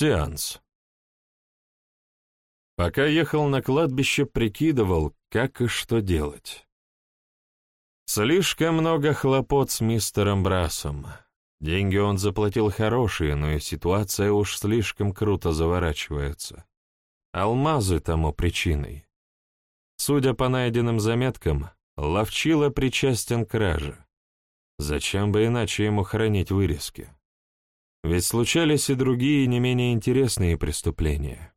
Сеанс. Пока ехал на кладбище, прикидывал, как и что делать. Слишком много хлопот с мистером Брасом. Деньги он заплатил хорошие, но и ситуация уж слишком круто заворачивается. Алмазы тому причиной. Судя по найденным заметкам, Ловчила причастен к краже. Зачем бы иначе ему хранить вырезки? Ведь случались и другие не менее интересные преступления.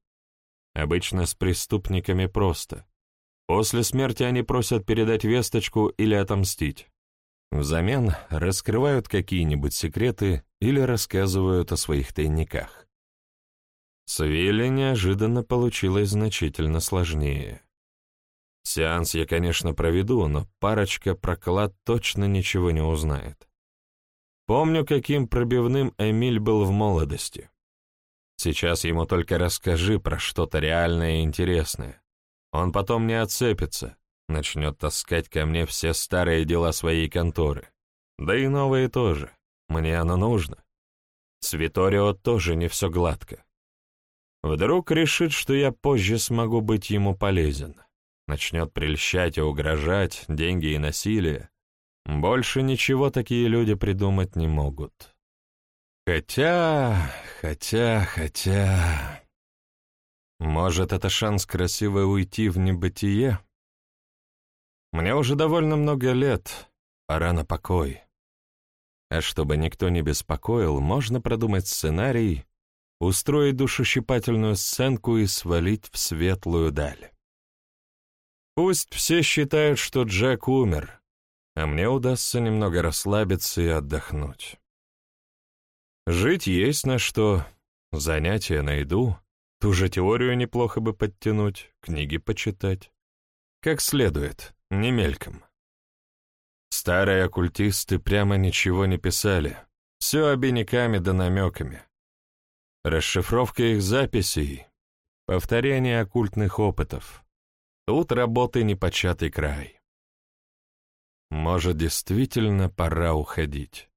Обычно с преступниками просто. После смерти они просят передать весточку или отомстить. Взамен раскрывают какие-нибудь секреты или рассказывают о своих тайниках. С Вилли неожиданно получилось значительно сложнее. Сеанс я, конечно, проведу, но парочка проклад точно ничего не узнает. Помню, каким пробивным Эмиль был в молодости. Сейчас ему только расскажи про что-то реальное и интересное. Он потом не отцепится, начнет таскать ко мне все старые дела своей конторы. Да и новые тоже. Мне оно нужно. С Виторио тоже не все гладко. Вдруг решит, что я позже смогу быть ему полезен. Начнет прельщать и угрожать, деньги и насилие. Больше ничего такие люди придумать не могут. Хотя, хотя, хотя... Может, это шанс красиво уйти в небытие? Мне уже довольно много лет, пора на покой. А чтобы никто не беспокоил, можно продумать сценарий, устроить душещипательную сценку и свалить в светлую даль. Пусть все считают, что Джек умер, а мне удастся немного расслабиться и отдохнуть. Жить есть на что, занятия найду, ту же теорию неплохо бы подтянуть, книги почитать. Как следует, не мельком. Старые оккультисты прямо ничего не писали, все обиняками да намеками. Расшифровка их записей, повторение оккультных опытов. Тут работы непочатый край. Может, действительно пора уходить.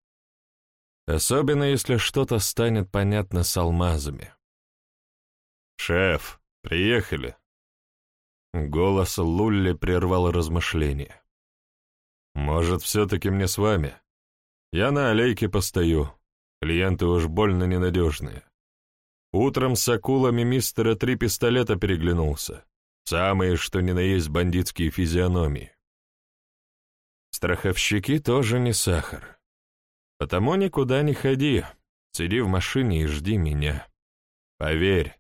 Особенно, если что-то станет понятно с алмазами. «Шеф, приехали!» Голос Лулли прервал размышления. «Может, все-таки мне с вами? Я на аллейке постою. Клиенты уж больно ненадежные. Утром с акулами мистера три пистолета переглянулся. Самые, что ни на есть бандитские физиономии. Страховщики тоже не сахар. Потому никуда не ходи, сиди в машине и жди меня. Поверь,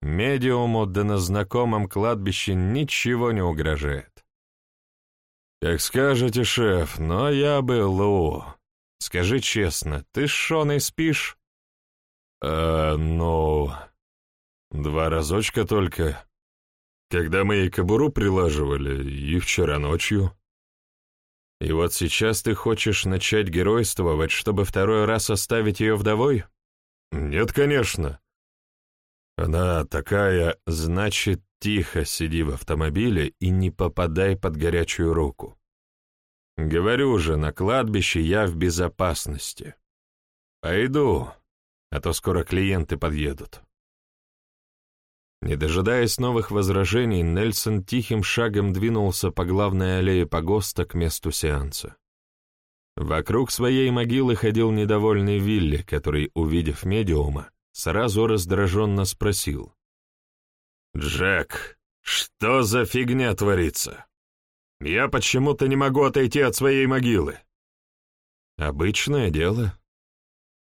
медиуму да на знакомом кладбище ничего не угрожает. Как скажете, шеф, но я бы Лу. Скажи честно, ты с Шоной спишь? Э, ну... Два разочка только. Когда мы ей кобуру прилаживали, и вчера ночью. И вот сейчас ты хочешь начать геройствовать, чтобы второй раз оставить ее вдовой? Нет, конечно. Она такая, значит, тихо сиди в автомобиле и не попадай под горячую руку. Говорю же, на кладбище я в безопасности. Пойду, а то скоро клиенты подъедут. Не дожидаясь новых возражений, Нельсон тихим шагом двинулся по главной аллее погоста к месту сеанса. Вокруг своей могилы ходил недовольный Вилли, который, увидев медиума, сразу раздраженно спросил. «Джек, что за фигня творится? Я почему-то не могу отойти от своей могилы». «Обычное дело.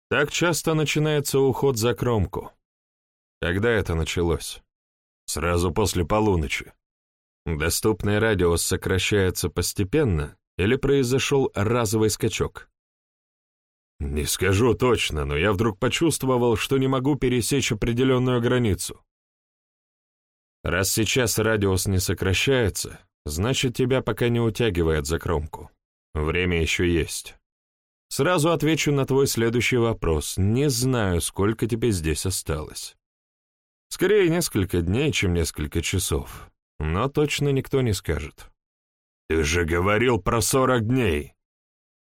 Так часто начинается уход за кромку. Когда это началось?» Сразу после полуночи. Доступный радиус сокращается постепенно или произошел разовый скачок? Не скажу точно, но я вдруг почувствовал, что не могу пересечь определенную границу. Раз сейчас радиус не сокращается, значит, тебя пока не утягивает за кромку. Время еще есть. Сразу отвечу на твой следующий вопрос. Не знаю, сколько тебе здесь осталось. Скорее несколько дней, чем несколько часов. Но точно никто не скажет. Ты же говорил про сорок дней.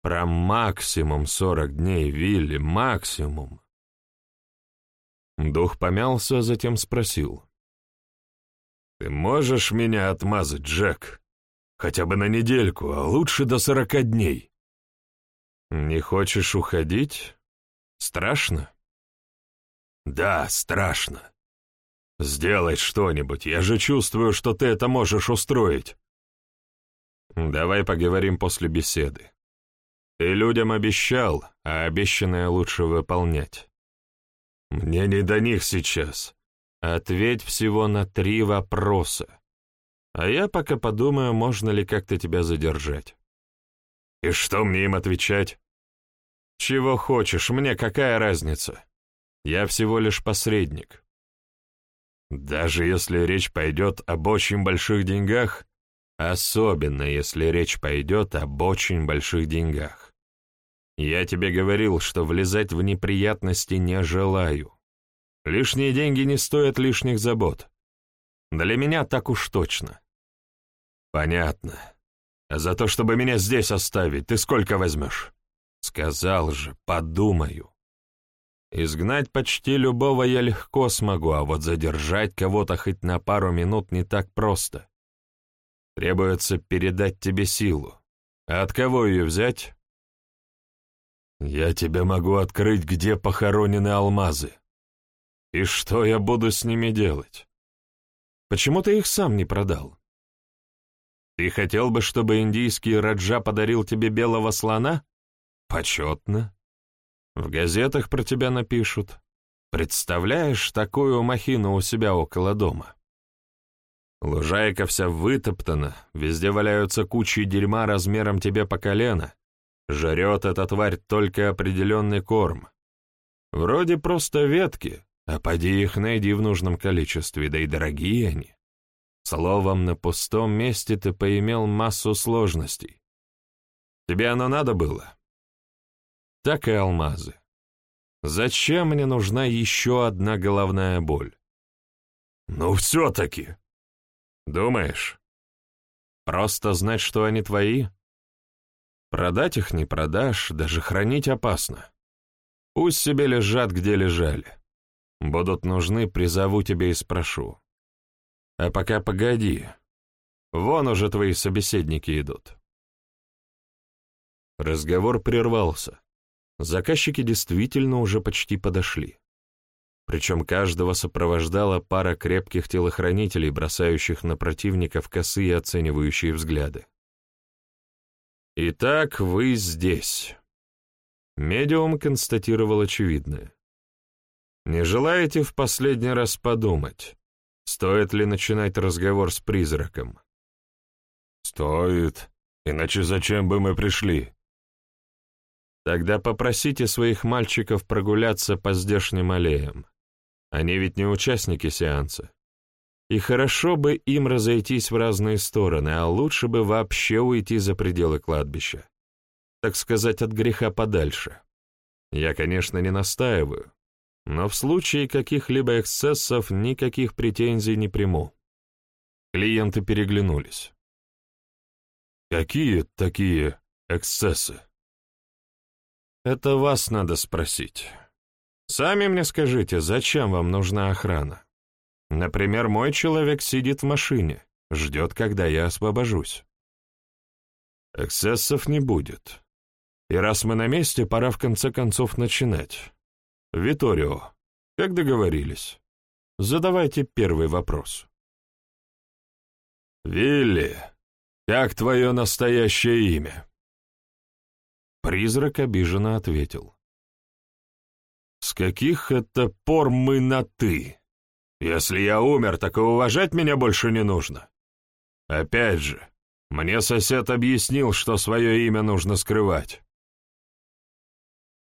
Про максимум сорок дней, Вилли, максимум. Дух помялся, затем спросил. «Ты можешь меня отмазать, Джек? Хотя бы на недельку, а лучше до сорока дней». «Не хочешь уходить? Страшно?» «Да, страшно. Сделай что-нибудь, я же чувствую, что ты это можешь устроить». «Давай поговорим после беседы. Ты людям обещал, а обещанное лучше выполнять». «Мне не до них сейчас. Ответь всего на три вопроса. А я пока подумаю, можно ли как-то тебя задержать». «И что мне им отвечать?» «Чего хочешь, мне какая разница? Я всего лишь посредник». «Даже если речь пойдет об очень больших деньгах?» «Особенно, если речь пойдет об очень больших деньгах. Я тебе говорил, что влезать в неприятности не желаю. Лишние деньги не стоят лишних забот. Для меня так уж точно. Понятно. А за то, чтобы меня здесь оставить, ты сколько возьмешь? Сказал же, подумаю. Изгнать почти любого я легко смогу, а вот задержать кого-то хоть на пару минут не так просто. Требуется передать тебе силу. А от кого ее взять? Я тебе могу открыть, где похоронены алмазы. И что я буду с ними делать? Почему ты их сам не продал? Ты хотел бы, чтобы индийский Раджа подарил тебе белого слона? Почетно. В газетах про тебя напишут. Представляешь такую махину у себя около дома? Лужайка вся вытоптана, везде валяются кучи дерьма размером тебе по колено. Жрет эта тварь только определенный корм. Вроде просто ветки, а поди их найди в нужном количестве, да и дорогие они. Словом, на пустом месте ты поимел массу сложностей. Тебе оно надо было? Так и алмазы. Зачем мне нужна еще одна головная боль? Ну, все-таки. Думаешь? Просто знать, что они твои? Продать их не продашь, даже хранить опасно. Пусть себе лежат, где лежали. Будут нужны, призову тебя и спрошу. А пока погоди. Вон уже твои собеседники идут. Разговор прервался. Заказчики действительно уже почти подошли. Причем каждого сопровождала пара крепких телохранителей, бросающих на противников косые оценивающие взгляды. «Итак, вы здесь». Медиум констатировал очевидное. Не желаете в последний раз подумать, стоит ли начинать разговор с призраком? Стоит, иначе зачем бы мы пришли? Тогда попросите своих мальчиков прогуляться по здешним аллеям. Они ведь не участники сеанса. И хорошо бы им разойтись в разные стороны, а лучше бы вообще уйти за пределы кладбища. Так сказать, от греха подальше. Я, конечно, не настаиваю, но в случае каких-либо эксцессов никаких претензий не приму. Клиенты переглянулись. Какие такие эксцессы? Это вас надо спросить. Сами мне скажите, зачем вам нужна охрана? Например, мой человек сидит в машине, ждет, когда я освобожусь. Эксцессов не будет. И раз мы на месте, пора в конце концов начинать. Виторио, как договорились, задавайте первый вопрос. Вилли, как твое настоящее имя? Призрак обиженно ответил. С каких это пор мы на «ты»? Если я умер, так и уважать меня больше не нужно. Опять же, мне сосед объяснил, что свое имя нужно скрывать.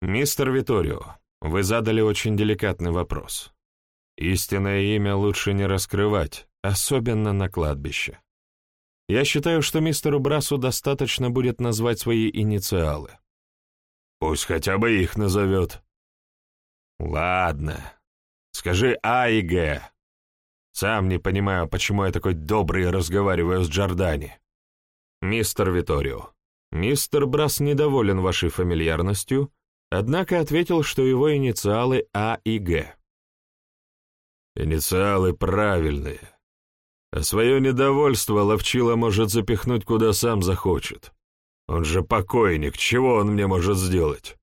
Мистер Виторио, вы задали очень деликатный вопрос. Истинное имя лучше не раскрывать, особенно на кладбище. Я считаю, что мистеру Брасу достаточно будет назвать свои инициалы. Пусть хотя бы их назовет. Ладно. Скажи А и Г. Сам не понимаю, почему я такой добрый разговариваю с Джордани. Мистер Виторио, мистер Брас недоволен вашей фамильярностью Однако ответил, что его инициалы А и Г. Инициалы правильные. А свое недовольство Ловчила может запихнуть куда сам захочет. Он же покойник, чего он мне может сделать?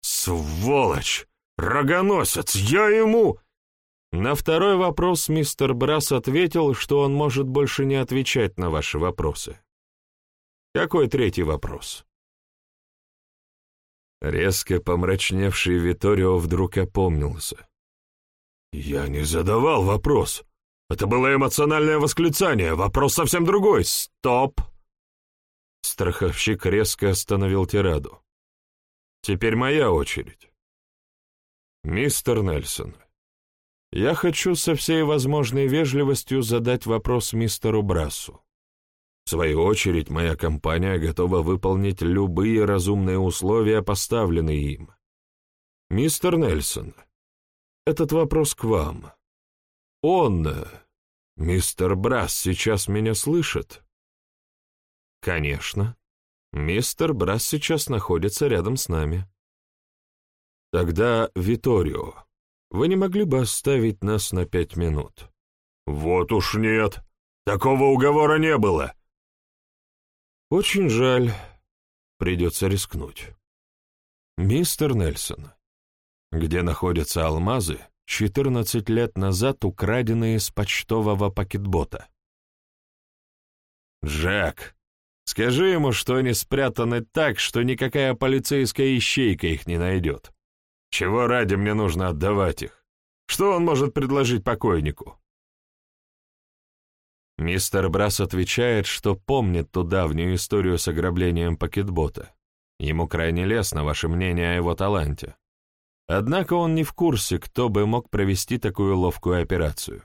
Сволочь! Рогоносец! Я ему... На второй вопрос мистер Брас ответил, что он может больше не отвечать на ваши вопросы. Какой третий вопрос? Резко помрачневший Виторио вдруг опомнился. «Я не задавал вопрос. Это было эмоциональное восклицание. Вопрос совсем другой. Стоп!» Страховщик резко остановил тираду. «Теперь моя очередь. Мистер Нельсон, я хочу со всей возможной вежливостью задать вопрос мистеру Брассу. В свою очередь, моя компания готова выполнить любые разумные условия, поставленные им. Мистер Нельсон, этот вопрос к вам. Он, мистер Брас, сейчас меня слышит? Конечно. Мистер Брас сейчас находится рядом с нами. Тогда, Виторио, вы не могли бы оставить нас на пять минут? Вот уж нет. Такого уговора не было. Очень жаль. Придется рискнуть. Мистер Нельсон, где находятся алмазы, 14 лет назад украденные с почтового пакетбота? Джек, скажи ему, что они спрятаны так, что никакая полицейская ищейка их не найдет. Чего ради мне нужно отдавать их? Что он может предложить покойнику? Мистер Брас отвечает, что помнит ту давнюю историю с ограблением пакетбота. Ему крайне лестно ваше мнение о его таланте. Однако он не в курсе, кто бы мог провести такую ловкую операцию.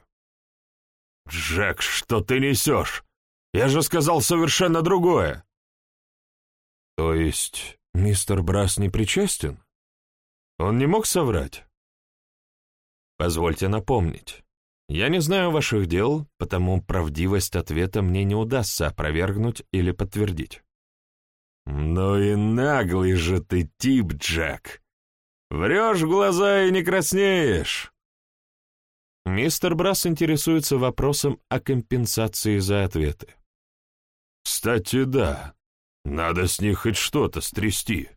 «Джек, что ты несешь? Я же сказал совершенно другое!» «То есть мистер Брас не причастен? Он не мог соврать?» «Позвольте напомнить. Я не знаю ваших дел, потому правдивость ответа мне не удастся опровергнуть или подтвердить. «Ну и наглый же ты тип, Джек! Врешь в глаза и не краснеешь!» Мистер Брас интересуется вопросом о компенсации за ответы. «Кстати, да. Надо с них хоть что-то стрясти».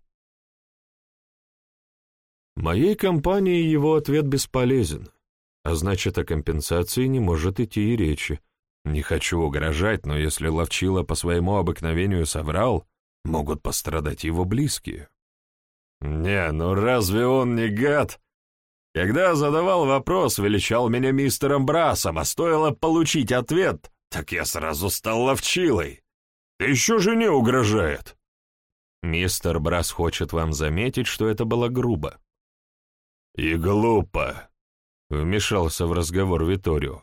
Моей компании его ответ бесполезен а значит, о компенсации не может идти и речи. Не хочу угрожать, но если Ловчила по своему обыкновению соврал, могут пострадать его близкие. «Не, ну разве он не гад?» Когда задавал вопрос, величал меня мистером Брасом, а стоило получить ответ, так я сразу стал ловчилой. Еще жене угрожает. Мистер Брас хочет вам заметить, что это было грубо. И глупо. Вмешался в разговор Виторио.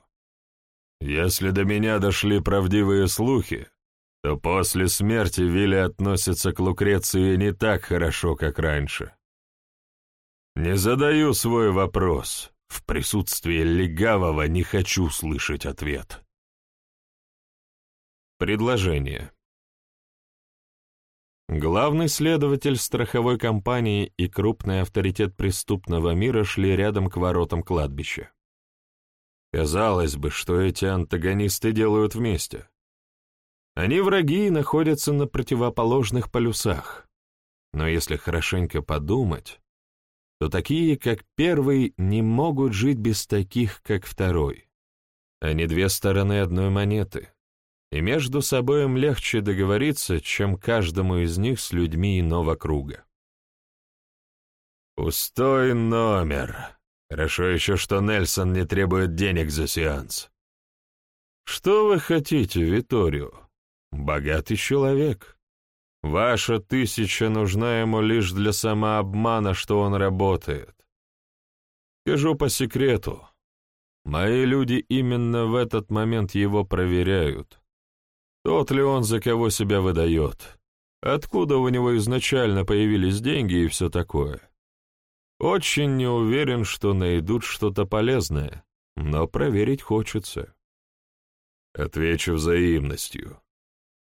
«Если до меня дошли правдивые слухи, то после смерти Вилли относится к Лукреции не так хорошо, как раньше. Не задаю свой вопрос. В присутствии легавого не хочу слышать ответ». Предложение. Главный следователь страховой компании и крупный авторитет преступного мира шли рядом к воротам кладбища. Казалось бы, что эти антагонисты делают вместе. Они враги и находятся на противоположных полюсах. Но если хорошенько подумать, то такие, как первый, не могут жить без таких, как второй. Они две стороны одной монеты и между собой им легче договориться, чем каждому из них с людьми иного круга. «Пустой номер. Хорошо еще, что Нельсон не требует денег за сеанс». «Что вы хотите, Виторио? Богатый человек. Ваша тысяча нужна ему лишь для самообмана, что он работает. Скажу по секрету». Мои люди именно в этот момент его проверяют. Тот ли он, за кого себя выдает? Откуда у него изначально появились деньги и все такое? Очень не уверен, что найдут что-то полезное, но проверить хочется. Отвечу взаимностью.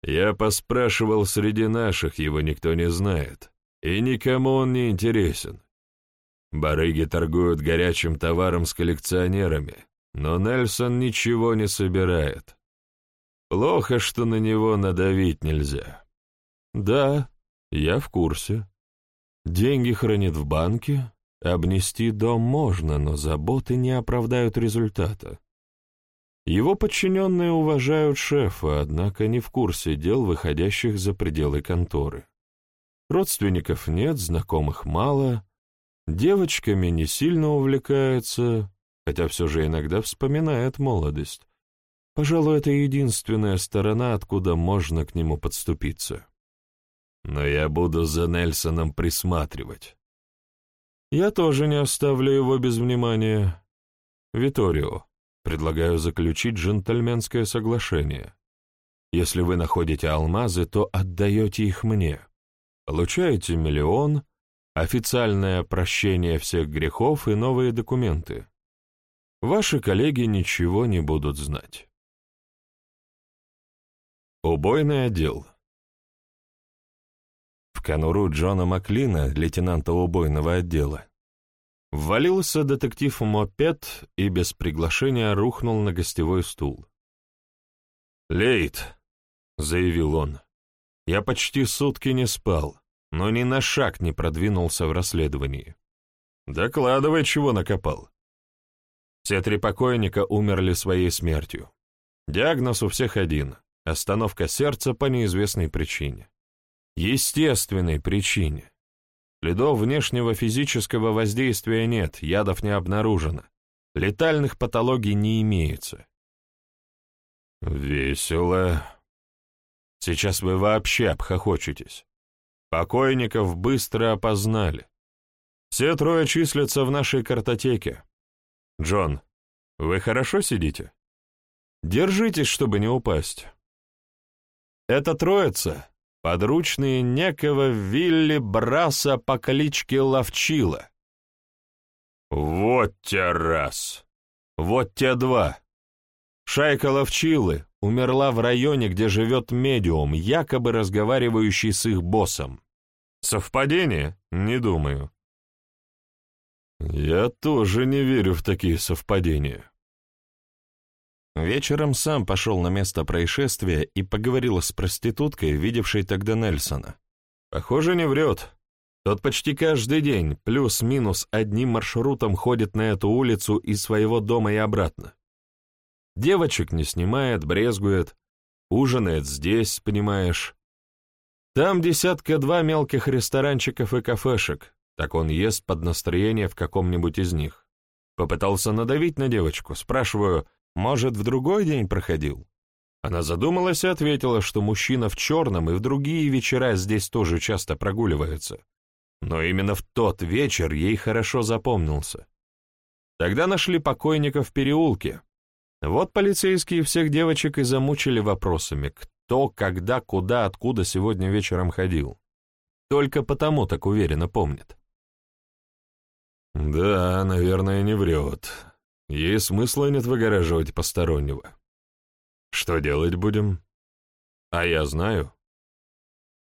Я поспрашивал среди наших, его никто не знает, и никому он не интересен. Барыги торгуют горячим товаром с коллекционерами, но Нельсон ничего не собирает. Плохо, что на него надавить нельзя. Да, я в курсе. Деньги хранит в банке, обнести дом можно, но заботы не оправдают результата. Его подчиненные уважают шефа, однако не в курсе дел, выходящих за пределы конторы. Родственников нет, знакомых мало, девочками не сильно увлекается, хотя все же иногда вспоминает молодость. Пожалуй, это единственная сторона, откуда можно к нему подступиться. Но я буду за Нельсоном присматривать. Я тоже не оставлю его без внимания. Виторио, предлагаю заключить джентльменское соглашение. Если вы находите алмазы, то отдаете их мне. Получаете миллион, официальное прощение всех грехов и новые документы. Ваши коллеги ничего не будут знать. Убойный отдел. В конуру Джона Маклина, лейтенанта убойного отдела, ввалился детектив Мопед и без приглашения рухнул на гостевой стул. «Лейт», — заявил он, — «я почти сутки не спал, но ни на шаг не продвинулся в расследовании. Докладывай, чего накопал». Все три покойника умерли своей смертью. Диагноз у всех один Остановка сердца по неизвестной причине. Естественной причине. Следов внешнего физического воздействия нет, ядов не обнаружено. Летальных патологий не имеется. Весело. Сейчас вы вообще обхохочетесь. Покойников быстро опознали. Все трое числятся в нашей картотеке. Джон, вы хорошо сидите? Держитесь, чтобы не упасть. Эта троица — подручные некого Вилли Браса по кличке Ловчила. Вот те раз! Вот те два! Шайка Ловчилы умерла в районе, где живет медиум, якобы разговаривающий с их боссом. Совпадение? Не думаю. Я тоже не верю в такие совпадения. Вечером сам пошел на место происшествия и поговорил с проституткой, видевшей тогда Нельсона. Похоже, не врет. Тот почти каждый день, плюс-минус одним маршрутом ходит на эту улицу из своего дома и обратно. Девочек не снимает, брезгует, ужинает здесь, понимаешь. Там десятка-два мелких ресторанчиков и кафешек, так он ест под настроение в каком-нибудь из них. Попытался надавить на девочку, спрашиваю, может, в другой день проходил? Она задумалась и ответила, что мужчина в черном и в другие вечера здесь тоже часто прогуливается. Но именно в тот вечер ей хорошо запомнился. Тогда нашли покойника в переулке. Вот полицейские всех девочек и замучили вопросами, кто, когда, куда, откуда сегодня вечером ходил. Только потому так уверенно помнит. «Да, наверное, не врет», Ей смысла нет выгораживать постороннего. Что делать будем? А я знаю.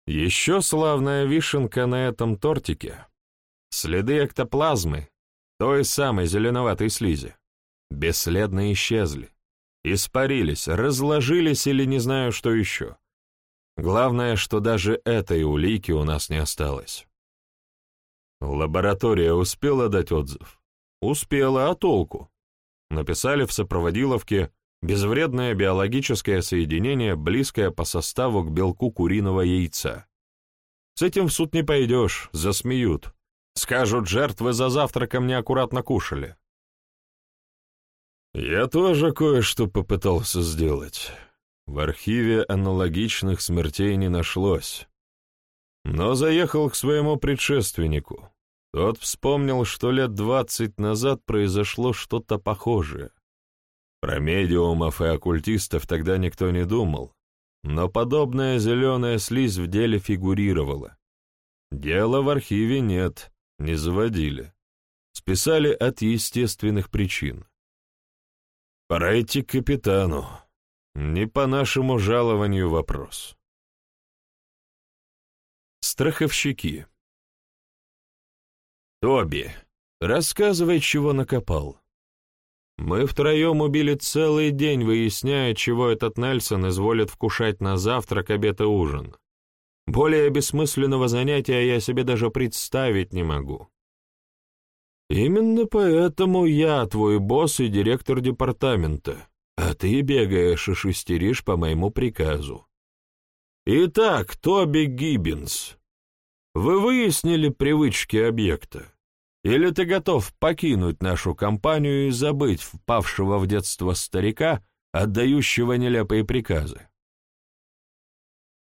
Еще славная вишенка на этом тортике. Следы эктоплазмы, той самой зеленоватой слизи, бесследно исчезли, испарились, разложились или не знаю что еще. Главное, что даже этой улики у нас не осталось. Лаборатория успела дать отзыв? Успела, а толку? Написали в сопроводиловке безвредное биологическое соединение, близкое по составу к белку куриного яйца. С этим в суд не пойдешь, засмеют. Скажут, жертвы за завтраком неаккуратно кушали. Я тоже кое-что попытался сделать. В архиве аналогичных смертей не нашлось. Но заехал к своему предшественнику, тот вспомнил, что лет двадцать назад произошло что-то похожее. Про медиумов и оккультистов тогда никто не думал, но подобная зеленая слизь в деле фигурировала. Дела в архиве нет, не заводили. Списали от естественных причин. Пора идти к капитану. Не по нашему жалованию вопрос. Страховщики. «Тоби, Рассказывай, чего накопал. Мы втроем убили целый день, выясняя, чего этот Нельсон изволит вкушать на завтрак, обед и ужин. Более бессмысленного занятия я себе даже представить не могу. Именно поэтому я твой босс и директор департамента, а ты бегаешь и шестеришь по моему приказу. Итак, Тоби Гиббинс, вы выяснили привычки объекта? Или ты готов покинуть нашу компанию и забыть впавшего в детство старика, отдающего нелепые приказы?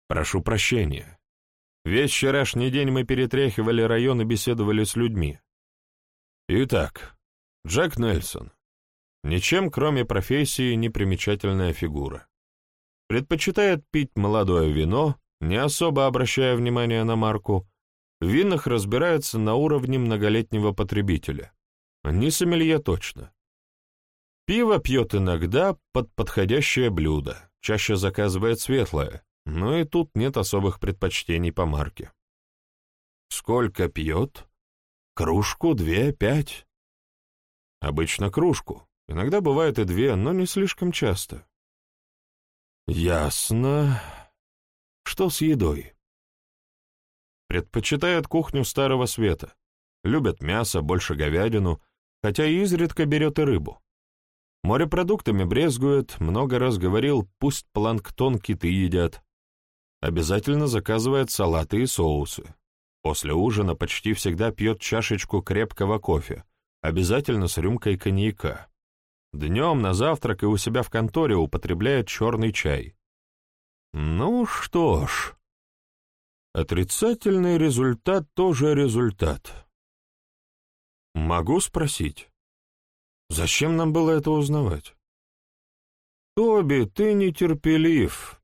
Прошу прощения. Весь вчерашний день мы перетряхивали район и беседовали с людьми. Итак, Джек Нельсон. Ничем, кроме профессии, не примечательная фигура. Предпочитает пить молодое вино, не особо обращая внимания на марку, в винах разбирается на уровне многолетнего потребителя. Не сомелье точно. Пиво пьет иногда под подходящее блюдо, чаще заказывает светлое, но и тут нет особых предпочтений по марке. Сколько пьет? Кружку, две, пять? Обычно кружку. Иногда бывает и две, но не слишком часто. Ясно. Что с едой? Предпочитает кухню Старого Света. Любят мясо, больше говядину, хотя и изредка берет и рыбу. Морепродуктами брезгует, много раз говорил, пусть планктон киты едят. Обязательно заказывает салаты и соусы. После ужина почти всегда пьет чашечку крепкого кофе, обязательно с рюмкой коньяка. Днем на завтрак и у себя в конторе употребляет черный чай. Ну что ж, Отрицательный результат тоже результат. Могу спросить, зачем нам было это узнавать? Тоби, ты нетерпелив.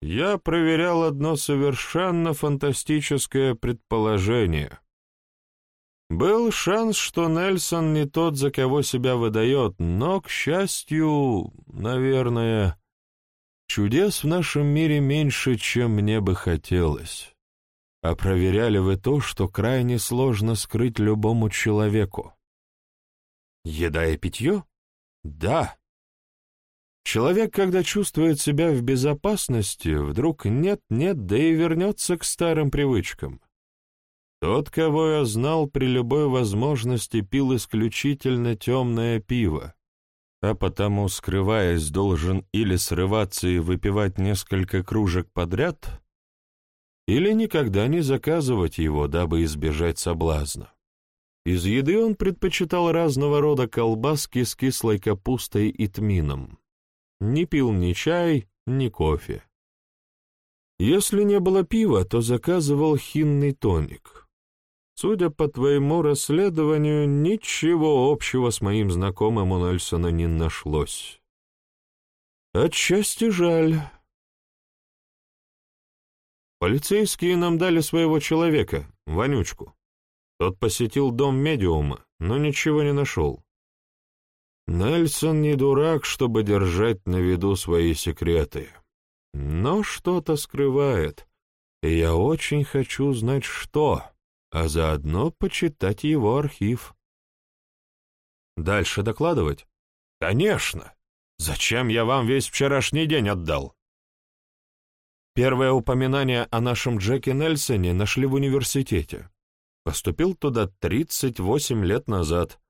Я проверял одно совершенно фантастическое предположение. Был шанс, что Нельсон не тот, за кого себя выдает, но, к счастью, наверное, чудес в нашем мире меньше, чем мне бы хотелось. А проверяли вы то, что крайне сложно скрыть любому человеку. Еда и питье? Да. Человек, когда чувствует себя в безопасности, вдруг нет-нет, да и вернется к старым привычкам. Тот, кого я знал, при любой возможности пил исключительно темное пиво, а потому, скрываясь, должен или срываться и выпивать несколько кружек подряд, или никогда не заказывать его, дабы избежать соблазна. Из еды он предпочитал разного рода колбаски с кислой капустой и тмином. Не пил ни чай, ни кофе. Если не было пива, то заказывал хинный тоник. Судя по твоему расследованию, ничего общего с моим знакомым у Нельсона не нашлось. Отчасти жаль. Полицейские нам дали своего человека, Вонючку. Тот посетил дом медиума, но ничего не нашел. Нельсон не дурак, чтобы держать на виду свои секреты. Но что-то скрывает, и я очень хочу знать, что, а заодно почитать его архив. Дальше докладывать? Конечно. Зачем я вам весь вчерашний день отдал? Первое упоминание о нашем Джеке Нельсоне нашли в университете. Поступил туда 38 лет назад.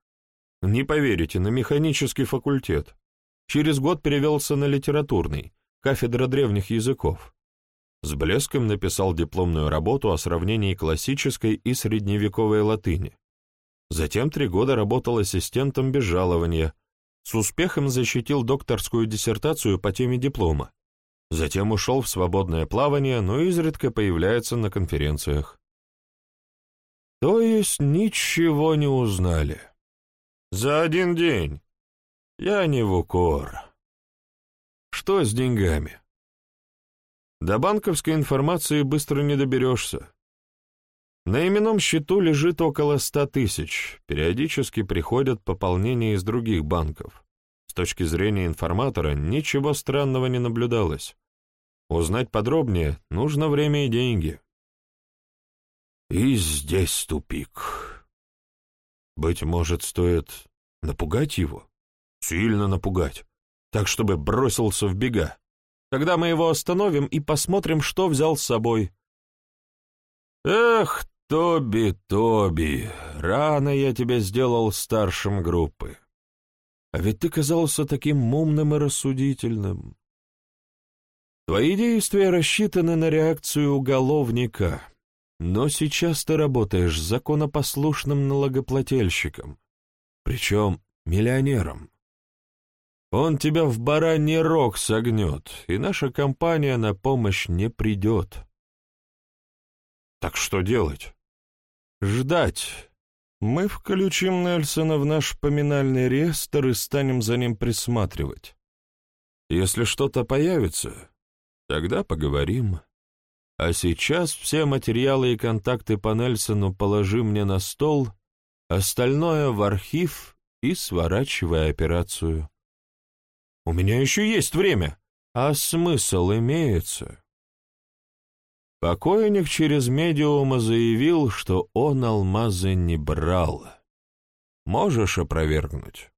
Не поверите, на механический факультет. Через год перевелся на литературный, кафедра древних языков. С блеском написал дипломную работу о сравнении классической и средневековой латыни. Затем три года работал ассистентом без жалования. С успехом защитил докторскую диссертацию по теме диплома Затем ушел в свободное плавание, но изредка появляется на конференциях. То есть ничего не узнали. За один день. Я не в укор. Что с деньгами? До банковской информации быстро не доберешься. На именном счету лежит около ста тысяч, периодически приходят пополнения из других банков. С точки зрения информатора ничего странного не наблюдалось. Узнать подробнее нужно время и деньги. И здесь тупик. Быть может, стоит напугать его? Сильно напугать, так, чтобы бросился в бега. Тогда мы его остановим и посмотрим, что взял с собой. Эх, Тоби, Тоби, рано я тебя сделал старшим группы. А ведь ты казался таким умным и рассудительным. Твои действия рассчитаны на реакцию уголовника, но сейчас ты работаешь законопослушным налогоплательщиком, причем миллионером. Он тебя в бараний рог согнет, и наша компания на помощь не придет. Так что делать? Ждать. Мы включим Нельсона в наш поминальный реестр и станем за ним присматривать. Если что-то появится, тогда поговорим. А сейчас все материалы и контакты по Нельсону положи мне на стол, остальное в архив и сворачивай операцию. У меня еще есть время. А смысл имеется. Покойник через медиума заявил, что он алмазы не брал. Можешь опровергнуть?